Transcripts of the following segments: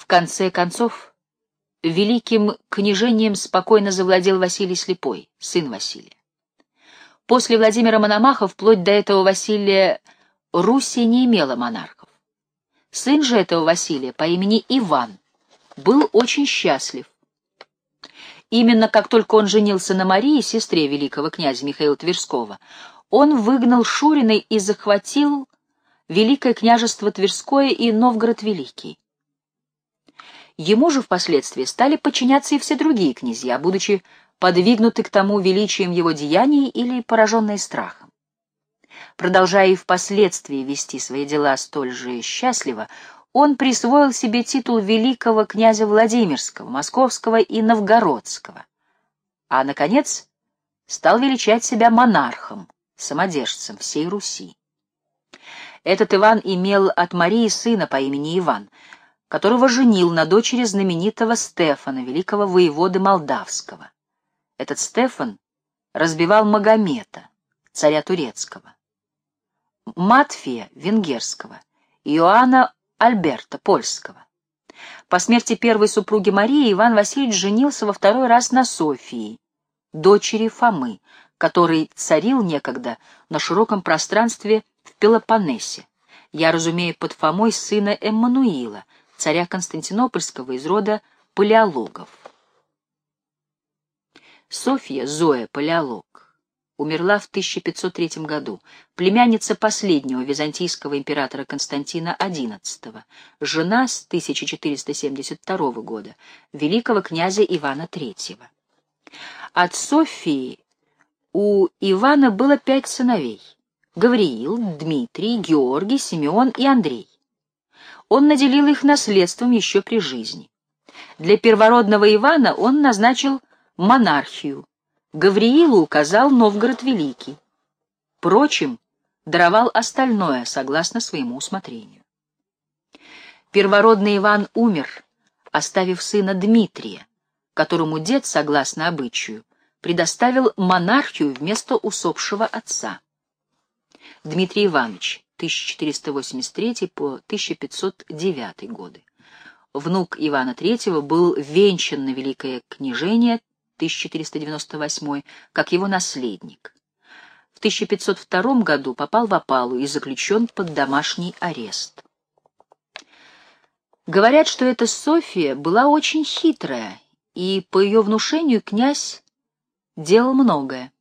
В конце концов, великим княжением спокойно завладел Василий Слепой, сын Василия. После Владимира Мономаха, вплоть до этого Василия, Руси не имела монархов. Сын же этого Василия по имени Иван был очень счастлив. Именно как только он женился на Марии, сестре великого князя Михаила Тверского, он выгнал Шурина и захватил Великое княжество Тверское и Новгород Великий. Ему же впоследствии стали подчиняться и все другие князья, будучи подвигнуты к тому величием его деяний или пораженные страхом. Продолжая и впоследствии вести свои дела столь же счастливо, он присвоил себе титул великого князя Владимирского, Московского и Новгородского, а, наконец, стал величать себя монархом, самодержцем всей Руси. Этот Иван имел от Марии сына по имени Иван, которого женил на дочери знаменитого Стефана, великого воеводы Молдавского. Этот Стефан разбивал Магомета, царя турецкого, Матфия венгерского, Иоанна Альберта польского. По смерти первой супруги Марии Иван Васильевич женился во второй раз на Софии, дочери Фомы, который царил некогда на широком пространстве в Пелопоннесе. Я разумею под Фомой сына Эммануила, царя Константинопольского из рода палеологов. Софья Зоя Палеолог умерла в 1503 году, племянница последнего византийского императора Константина XI, жена с 1472 года великого князя Ивана III. От Софии у Ивана было пять сыновей — Гавриил, Дмитрий, Георгий, Симеон и Андрей. Он наделил их наследством еще при жизни. Для первородного Ивана он назначил монархию, Гавриилу указал Новгород Великий. Прочим даровал остальное, согласно своему усмотрению. Первородный Иван умер, оставив сына Дмитрия, которому дед, согласно обычаю, предоставил монархию вместо усопшего отца. Дмитрий Иванович, 1483 по 1509 годы. Внук Ивана III был венчан на великое княжение 1498, как его наследник. В 1502 году попал в опалу и заключен под домашний арест. Говорят, что эта София была очень хитрая, и по ее внушению князь делал многое.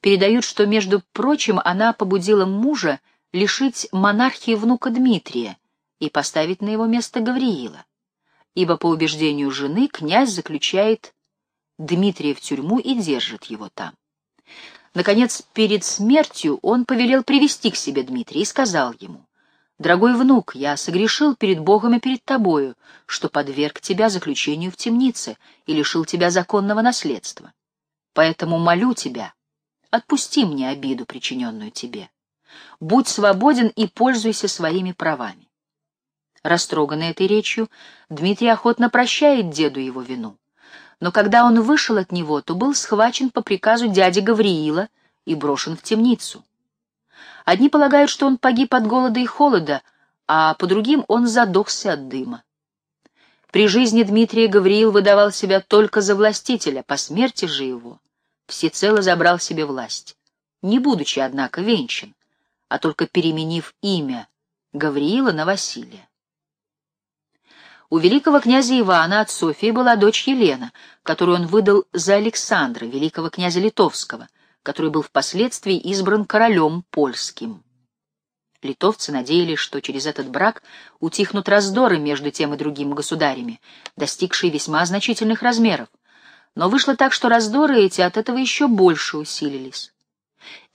Передают, что, между прочим, она побудила мужа лишить монархии внука Дмитрия и поставить на его место Гавриила, ибо, по убеждению жены, князь заключает Дмитрия в тюрьму и держит его там. Наконец, перед смертью он повелел привести к себе Дмитрия и сказал ему, «Дорогой внук, я согрешил перед Богом и перед тобою, что подверг тебя заключению в темнице и лишил тебя законного наследства. Поэтому молю тебя, отпусти мне обиду, причиненную тебе. Будь свободен и пользуйся своими правами». Растроганный этой речью, Дмитрий охотно прощает деду его вину но когда он вышел от него, то был схвачен по приказу дяди Гавриила и брошен в темницу. Одни полагают, что он погиб от голода и холода, а по другим он задохся от дыма. При жизни Дмитрия Гавриил выдавал себя только за властителя, по смерти же его всецело забрал себе власть, не будучи, однако, венчан, а только переменив имя Гавриила на Василия. У великого князя Ивана от Софии была дочь Елена, которую он выдал за Александра, великого князя Литовского, который был впоследствии избран королем польским. Литовцы надеялись, что через этот брак утихнут раздоры между тем и другим государями, достигшие весьма значительных размеров. Но вышло так, что раздоры эти от этого еще больше усилились.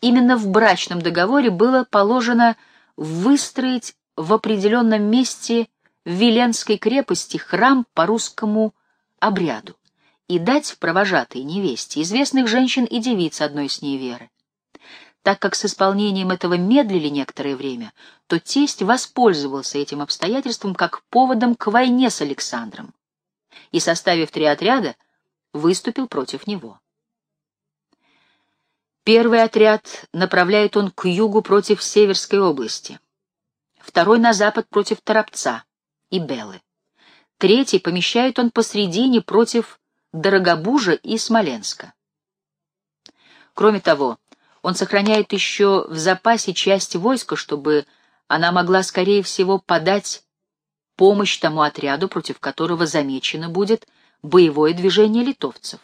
Именно в брачном договоре было положено выстроить в определенном месте в Виленской крепости храм по русскому обряду и дать в провожатые невесте известных женщин и девиц одной с ней веры. Так как с исполнением этого медлили некоторое время, то тесть воспользовался этим обстоятельством как поводом к войне с Александром и, составив три отряда, выступил против него. Первый отряд направляет он к югу против Северской области, второй — на запад против Торопца, и Белы. третий помещает он посредине против Дорогобужа и Смоленска. Кроме того, он сохраняет еще в запасе часть войска, чтобы она могла, скорее всего, подать помощь тому отряду, против которого замечено будет боевое движение литовцев.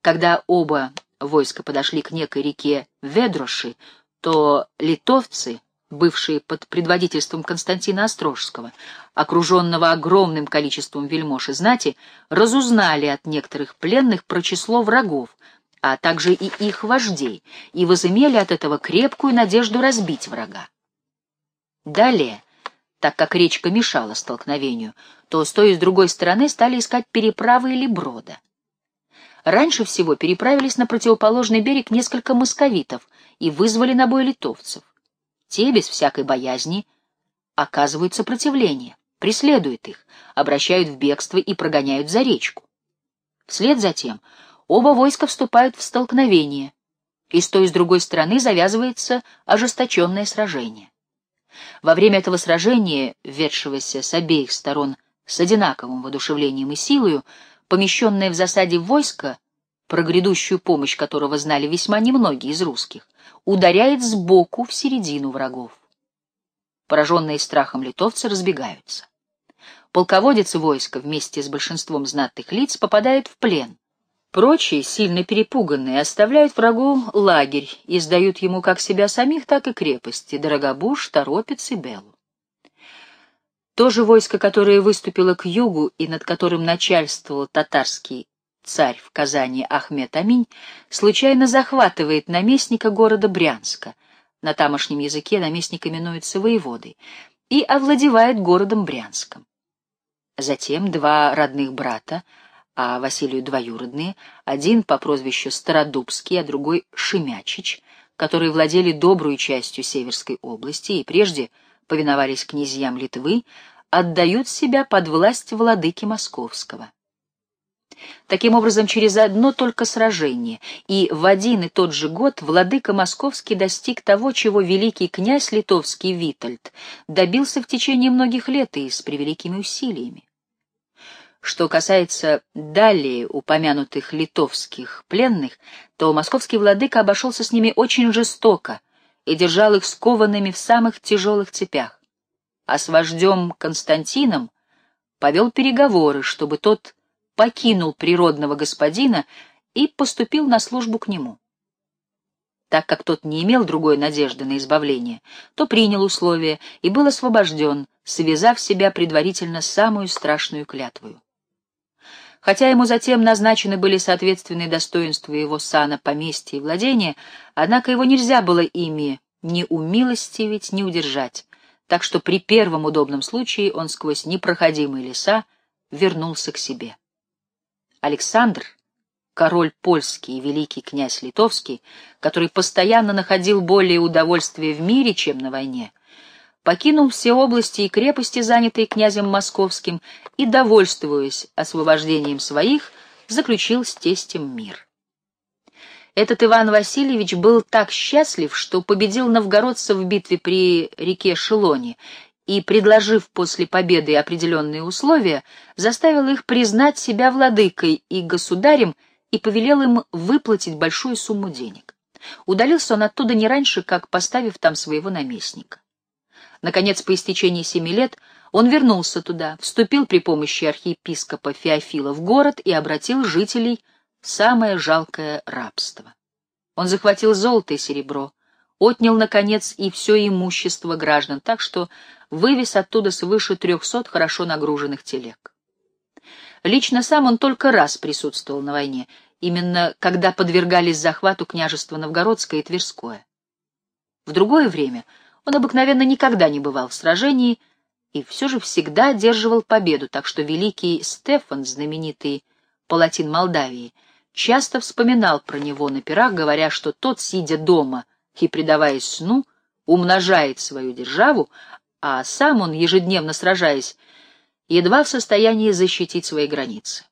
Когда оба войска подошли к некой реке Ведроши, то литовцы, бывшие под предводительством Константина Острожского, окруженного огромным количеством вельмож и знати, разузнали от некоторых пленных про число врагов, а также и их вождей, и возымели от этого крепкую надежду разбить врага. Далее, так как речка мешала столкновению, то с той и с другой стороны стали искать переправы или брода. Раньше всего переправились на противоположный берег несколько московитов и вызвали на бой литовцев. Те, без всякой боязни, оказывают сопротивление, преследуют их, обращают в бегство и прогоняют за речку. Вслед за тем оба войска вступают в столкновение, и с той и с другой стороны завязывается ожесточенное сражение. Во время этого сражения, ведшегося с обеих сторон с одинаковым воодушевлением и силою, помещенное в засаде войско, про грядущую помощь которого знали весьма немногие из русских, ударяет сбоку в середину врагов. Пораженные страхом литовцы разбегаются. Полководец войска вместе с большинством знатных лиц попадает в плен. Прочие, сильно перепуганные, оставляют врагу лагерь и сдают ему как себя самих, так и крепости, Дорогобуж, Торопец и Белу. То же войско, которое выступило к югу и над которым начальствовал татарский царь в Казани Ахмед Аминь, случайно захватывает наместника города Брянска, на тамошнем языке наместник именуется воеводой, и овладевает городом Брянском. Затем два родных брата, а Василию двоюродные, один по прозвищу Стародубский, а другой Шемячич, которые владели добрую частью Северской области и прежде — повиновались князьям Литвы, отдают себя под власть владыки Московского. Таким образом, через одно только сражение и в один и тот же год владыка Московский достиг того, чего великий князь литовский Витальд добился в течение многих лет и с превеликими усилиями. Что касается далее упомянутых литовских пленных, то московский владыка обошелся с ними очень жестоко, и держал их скованными в самых тяжелых цепях. А с вождем Константином повел переговоры, чтобы тот покинул природного господина и поступил на службу к нему. Так как тот не имел другой надежды на избавление, то принял условия и был освобожден, связав себя предварительно самую страшную клятвою. Хотя ему затем назначены были соответственные достоинства его сана, поместья и владения, однако его нельзя было ими ни умилостивить, ни удержать, так что при первом удобном случае он сквозь непроходимые леса вернулся к себе. Александр, король польский и великий князь литовский, который постоянно находил более удовольствия в мире, чем на войне, покинул все области и крепости, занятые князем московским, и, довольствуясь освобождением своих, заключил с тестем мир. Этот Иван Васильевич был так счастлив, что победил новгородцев в битве при реке Шелоне и, предложив после победы определенные условия, заставил их признать себя владыкой и государем и повелел им выплатить большую сумму денег. Удалился он оттуда не раньше, как поставив там своего наместника. Наконец, по истечении семи лет, он вернулся туда, вступил при помощи архиепископа Феофила в город и обратил жителей в самое жалкое рабство. Он захватил золото и серебро, отнял, наконец, и все имущество граждан, так что вывез оттуда свыше трехсот хорошо нагруженных телег. Лично сам он только раз присутствовал на войне, именно когда подвергались захвату княжества Новгородское и Тверское. В другое время — он обыкновенно никогда не бывал в сражении и все же всегда одерживал победу, так что великий Стефан, знаменитый палатин Молдавии, часто вспоминал про него на пирах, говоря, что тот, сидя дома и предаваясь сну, умножает свою державу, а сам он, ежедневно сражаясь, едва в состоянии защитить свои границы.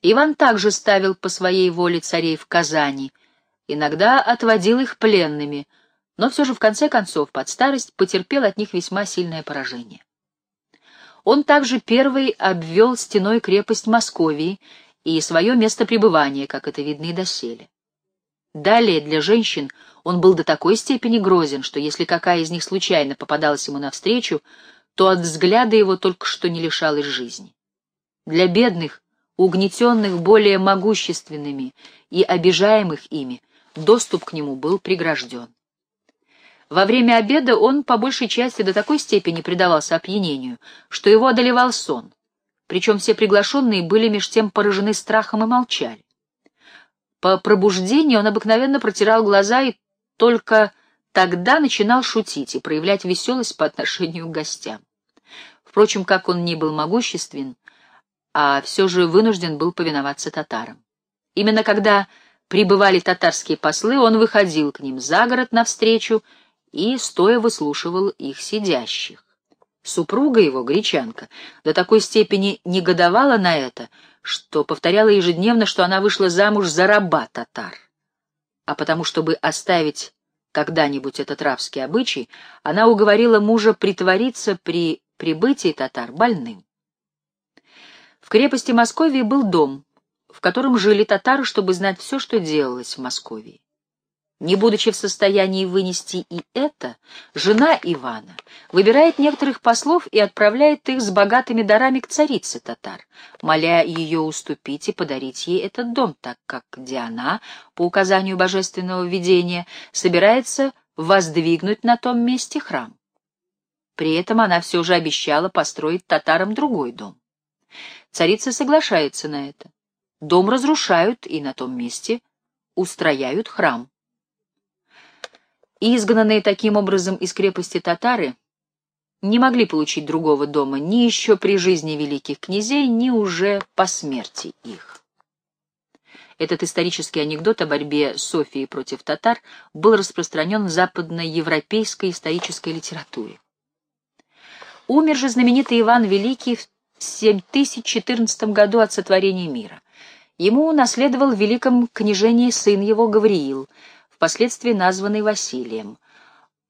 Иван также ставил по своей воле царей в Казани, иногда отводил их пленными — но все же в конце концов под старость потерпел от них весьма сильное поражение. Он также первый обвел стеной крепость Московии и свое место пребывания, как это видно и доселе. Далее для женщин он был до такой степени грозен, что если какая из них случайно попадалась ему навстречу, то от взгляда его только что не лишалась жизни. Для бедных, угнетенных более могущественными и обижаемых ими, доступ к нему был прегражден. Во время обеда он по большей части до такой степени предавался опьянению, что его одолевал сон, причем все приглашенные были меж тем поражены страхом и молчали. По пробуждении он обыкновенно протирал глаза и только тогда начинал шутить и проявлять веселость по отношению к гостям. Впрочем, как он ни был могуществен, а все же вынужден был повиноваться татарам. Именно когда прибывали татарские послы, он выходил к ним за город навстречу и стоя выслушивал их сидящих. Супруга его, гречанка, до такой степени негодовала на это, что повторяла ежедневно, что она вышла замуж за раба татар. А потому, чтобы оставить когда-нибудь этот рабский обычай, она уговорила мужа притвориться при прибытии татар больным. В крепости Московии был дом, в котором жили татары, чтобы знать все, что делалось в Московии. Не будучи в состоянии вынести и это, жена Ивана выбирает некоторых послов и отправляет их с богатыми дарами к царице татар, моля ее уступить и подарить ей этот дом, так как Диана, по указанию божественного видения, собирается воздвигнуть на том месте храм. При этом она все же обещала построить татарам другой дом. Царица соглашается на это. Дом разрушают и на том месте устрояют храм. Изгнанные таким образом из крепости татары не могли получить другого дома ни еще при жизни великих князей, ни уже по смерти их. Этот исторический анекдот о борьбе Софии против татар был распространен в западноевропейской исторической литературе. Умер же знаменитый Иван Великий в 7014 году от сотворения мира. Ему наследовал в великом княжении сын его Гавриил, впоследствии названный Василием.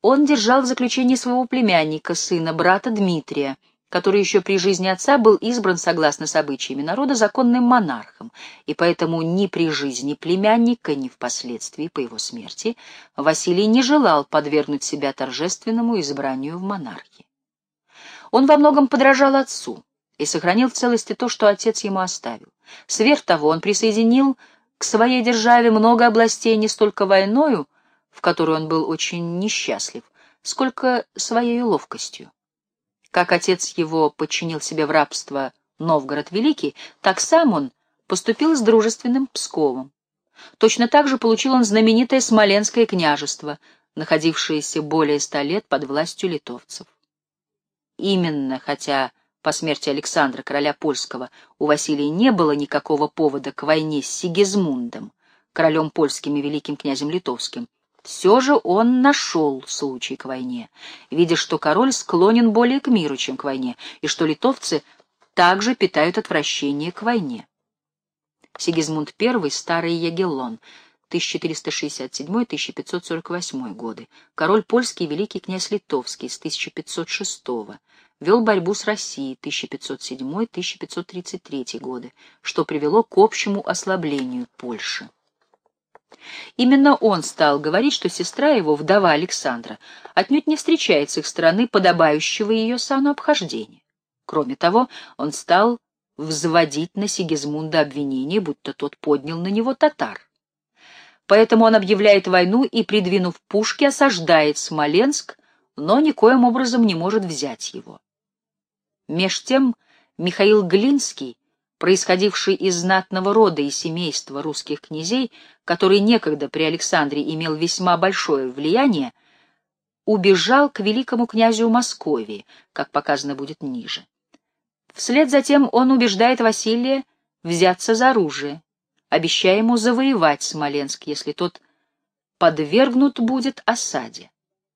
Он держал в заключении своего племянника, сына, брата Дмитрия, который еще при жизни отца был избран, согласно с обычаями народа, законным монархом, и поэтому ни при жизни племянника, ни впоследствии по его смерти Василий не желал подвергнуть себя торжественному избранию в монархи. Он во многом подражал отцу и сохранил в целости то, что отец ему оставил. Сверх того, он присоединил к своей державе много областей не столько войною, в которой он был очень несчастлив, сколько своей ловкостью. Как отец его подчинил себе в рабство Новгород Великий, так сам он поступил с дружественным Псковом. Точно так же получил он знаменитое Смоленское княжество, находившееся более ста лет под властью литовцев. Именно, хотя по смерти Александра, короля польского, у Василия не было никакого повода к войне с Сигизмундом, королем польским и великим князем литовским. Все же он нашел случай к войне, видя, что король склонен более к миру, чем к войне, и что литовцы также питают отвращение к войне. Сигизмунд I, старый Ягеллон, 1467-1548 годы, король польский и великий князь литовский с 1506 года, вел борьбу с Россией 1507-1533 годы, что привело к общему ослаблению Польши. Именно он стал говорить, что сестра его, вдова Александра, отнюдь не встречает с их стороны подобающего ее сану обхождения. Кроме того, он стал взводить на Сигизмунда обвинение, будто тот поднял на него татар. Поэтому он объявляет войну и, придвинув пушки, осаждает Смоленск, но никоим образом не может взять его. Меж тем Михаил Глинский, происходивший из знатного рода и семейства русских князей, который некогда при Александре имел весьма большое влияние, убежал к великому князю Московии, как показано будет ниже. Вслед за тем он убеждает Василия взяться за оружие, обещая ему завоевать Смоленск, если тот подвергнут будет осаде,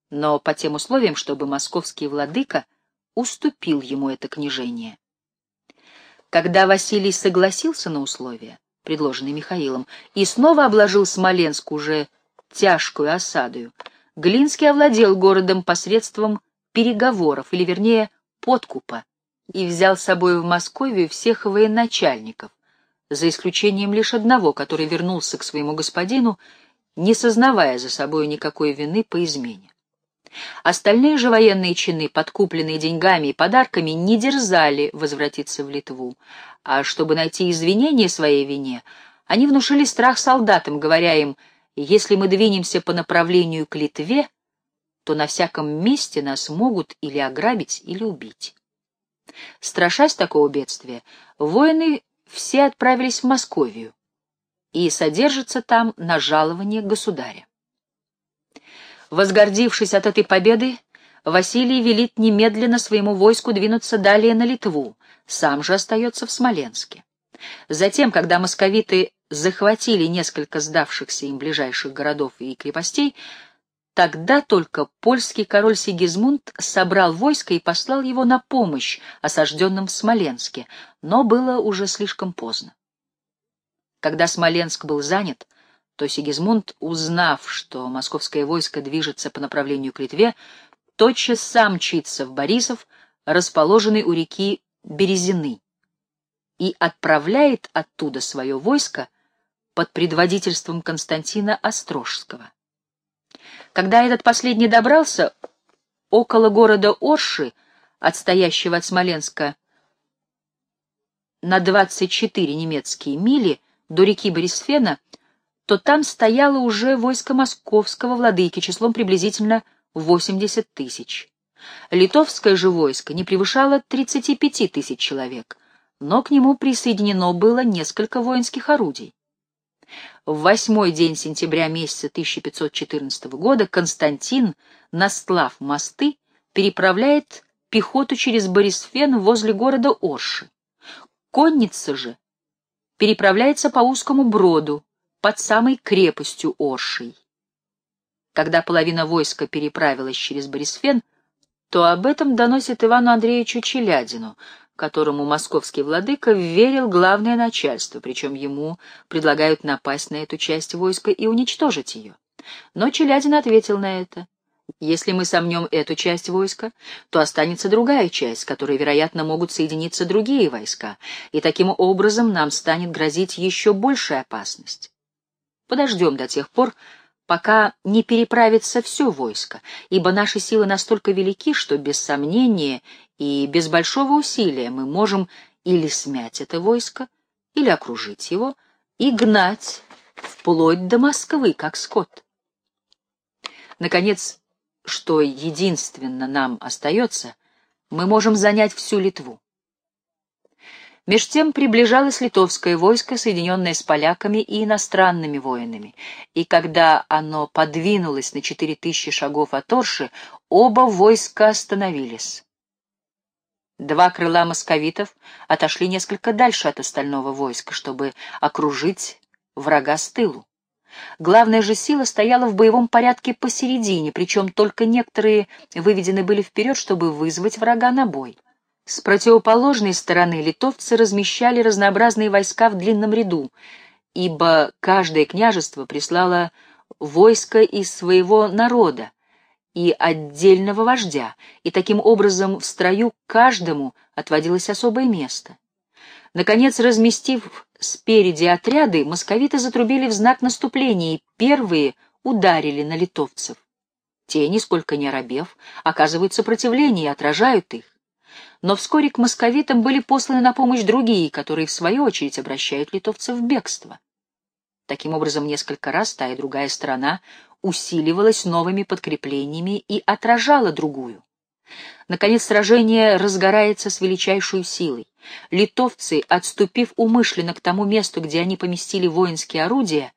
но по тем условиям, чтобы московский владыка — уступил ему это княжение. Когда Василий согласился на условия, предложенные Михаилом, и снова обложил Смоленск уже тяжкую осадою, Глинский овладел городом посредством переговоров, или вернее подкупа, и взял с собой в Москву всех военачальников, за исключением лишь одного, который вернулся к своему господину, не сознавая за собой никакой вины по измене. Остальные же военные чины, подкупленные деньгами и подарками, не дерзали возвратиться в Литву, а чтобы найти извинение своей вине, они внушили страх солдатам, говоря им, если мы двинемся по направлению к Литве, то на всяком месте нас могут или ограбить, или убить. Страшась такого бедствия, воины все отправились в Московию и содержатся там на жалование государя. Возгордившись от этой победы, Василий велит немедленно своему войску двинуться далее на Литву, сам же остается в Смоленске. Затем, когда московиты захватили несколько сдавшихся им ближайших городов и крепостей, Тогда только польский король Сигизмунд собрал войско и послал его на помощь осажденным в Смоленске, но было уже слишком поздно. Когда Смоленск был занят, то Сигизмунд, узнав, что московское войско движется по направлению к Литве, тотчас сам мчится в Борисов, расположенный у реки Березины, и отправляет оттуда свое войско под предводительством Константина Острожского. Когда этот последний добрался, около города Орши, отстоящего от Смоленска на 24 немецкие мили до реки Борисфена, то там стояло уже войско московского владыки числом приблизительно 80 тысяч. Литовское же войско не превышало 35 тысяч человек, но к нему присоединено было несколько воинских орудий. В восьмой день сентября месяца 1514 года Константин, настлав мосты, переправляет пехоту через Борисфен возле города Орши. Конница же переправляется по узкому броду под самой крепостью Оршей. Когда половина войска переправилась через Борисфен, то об этом доносит Ивану Андреевичу Челядину, которому московский владыка верил главное начальство, причем ему предлагают напасть на эту часть войска и уничтожить ее. Но Челядин ответил на это. Если мы сомнем эту часть войска, то останется другая часть, которой, вероятно, могут соединиться другие войска, и таким образом нам станет грозить еще большая опасность. Подождем до тех пор, пока не переправится все войско, ибо наши силы настолько велики, что без сомнения и без большого усилия мы можем или смять это войско, или окружить его и гнать вплоть до Москвы, как скот. Наконец, что единственно нам остается, мы можем занять всю Литву. Меж тем приближалось литовское войско, соединенное с поляками и иностранными воинами, и когда оно подвинулось на четыре тысячи шагов от Орши, оба войска остановились. Два крыла московитов отошли несколько дальше от остального войска, чтобы окружить врага с тылу. Главная же сила стояла в боевом порядке посередине, причем только некоторые выведены были вперед, чтобы вызвать врага на бой. С противоположной стороны литовцы размещали разнообразные войска в длинном ряду, ибо каждое княжество прислало войско из своего народа и отдельного вождя, и таким образом в строю каждому отводилось особое место. Наконец, разместив спереди отряды, московиты затрубили в знак наступления, и первые ударили на литовцев. Те, нисколько не оробев, оказывают сопротивление и отражают их но вскоре к московитам были посланы на помощь другие, которые, в свою очередь, обращают литовцев в бегство. Таким образом, несколько раз та и другая сторона усиливалась новыми подкреплениями и отражала другую. Наконец, сражение разгорается с величайшей силой. Литовцы, отступив умышленно к тому месту, где они поместили воинские орудия,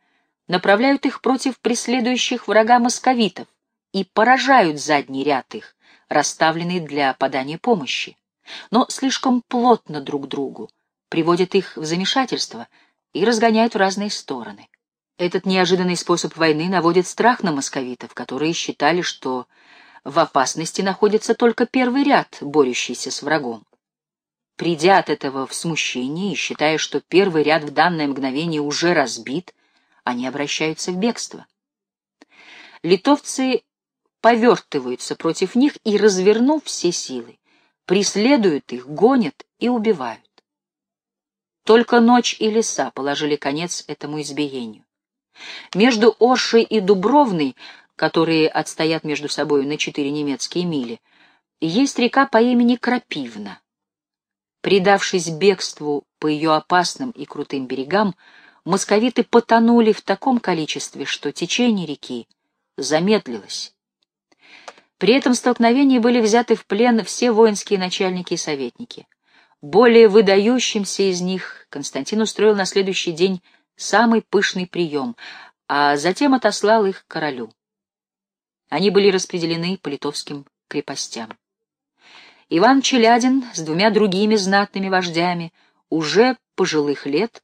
направляют их против преследующих врага московитов и поражают задний ряд их, расставленный для подания помощи но слишком плотно друг к другу, приводят их в замешательство и разгоняют в разные стороны. Этот неожиданный способ войны наводит страх на московитов, которые считали, что в опасности находится только первый ряд, борющийся с врагом. Придя от этого в смущение и считая, что первый ряд в данное мгновение уже разбит, они обращаются в бегство. Литовцы повертываются против них и, развернув все силы, преследуют их, гонят и убивают. Только ночь и леса положили конец этому избиению. Между Оршей и Дубровной, которые отстоят между собой на четыре немецкие мили, есть река по имени Крапивна. Предавшись бегству по ее опасным и крутым берегам, московиты потонули в таком количестве, что течение реки замедлилось. При этом столкновении были взяты в плен все воинские начальники и советники. Более выдающимся из них Константин устроил на следующий день самый пышный прием, а затем отослал их к королю. Они были распределены по литовским крепостям. Иван Челядин с двумя другими знатными вождями, уже пожилых лет,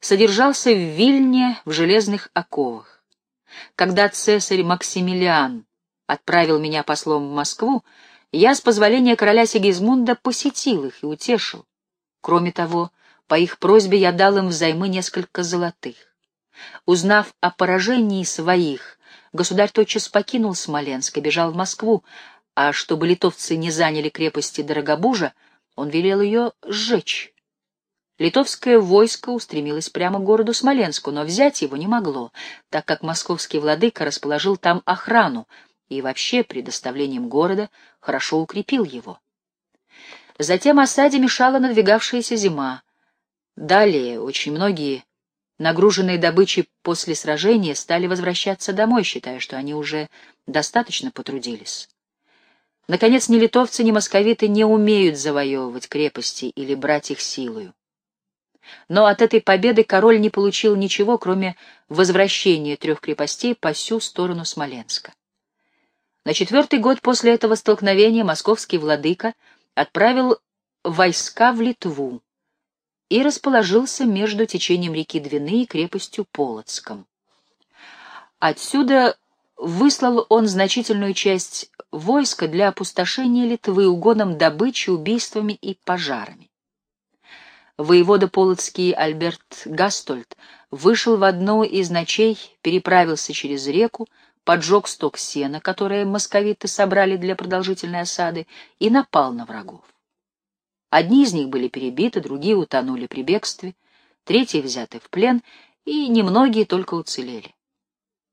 содержался в Вильне в железных оковах. Когда цесарь Максимилиан отправил меня послом в Москву, я с позволения короля Сигизмунда посетил их и утешил. Кроме того, по их просьбе я дал им взаймы несколько золотых. Узнав о поражении своих, государь тотчас покинул Смоленск и бежал в Москву, а чтобы литовцы не заняли крепости Дорогобужа, он велел ее сжечь. Литовское войско устремилось прямо к городу Смоленску, но взять его не могло, так как московский владыка расположил там охрану и вообще предоставлением города хорошо укрепил его. Затем осаде мешала надвигавшаяся зима. Далее очень многие, нагруженные добычей после сражения, стали возвращаться домой, считая, что они уже достаточно потрудились. Наконец, ни литовцы, ни московиты не умеют завоевывать крепости или брать их силою. Но от этой победы король не получил ничего, кроме возвращения трех крепостей по всю сторону Смоленска. На четвертый год после этого столкновения московский владыка отправил войска в Литву и расположился между течением реки Двины и крепостью Полоцком. Отсюда выслал он значительную часть войска для опустошения Литвы угоном добычи, убийствами и пожарами. Воевода Полоцкий Альберт Гастольд вышел в одну из ночей, переправился через реку, поджег сток сена, которое московиты собрали для продолжительной осады, и напал на врагов. Одни из них были перебиты, другие утонули при бегстве, третьи взяты в плен, и немногие только уцелели.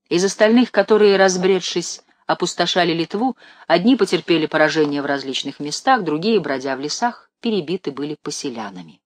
Из остальных, которые, разбредшись, опустошали Литву, одни потерпели поражение в различных местах, другие, бродя в лесах, перебиты были поселянами.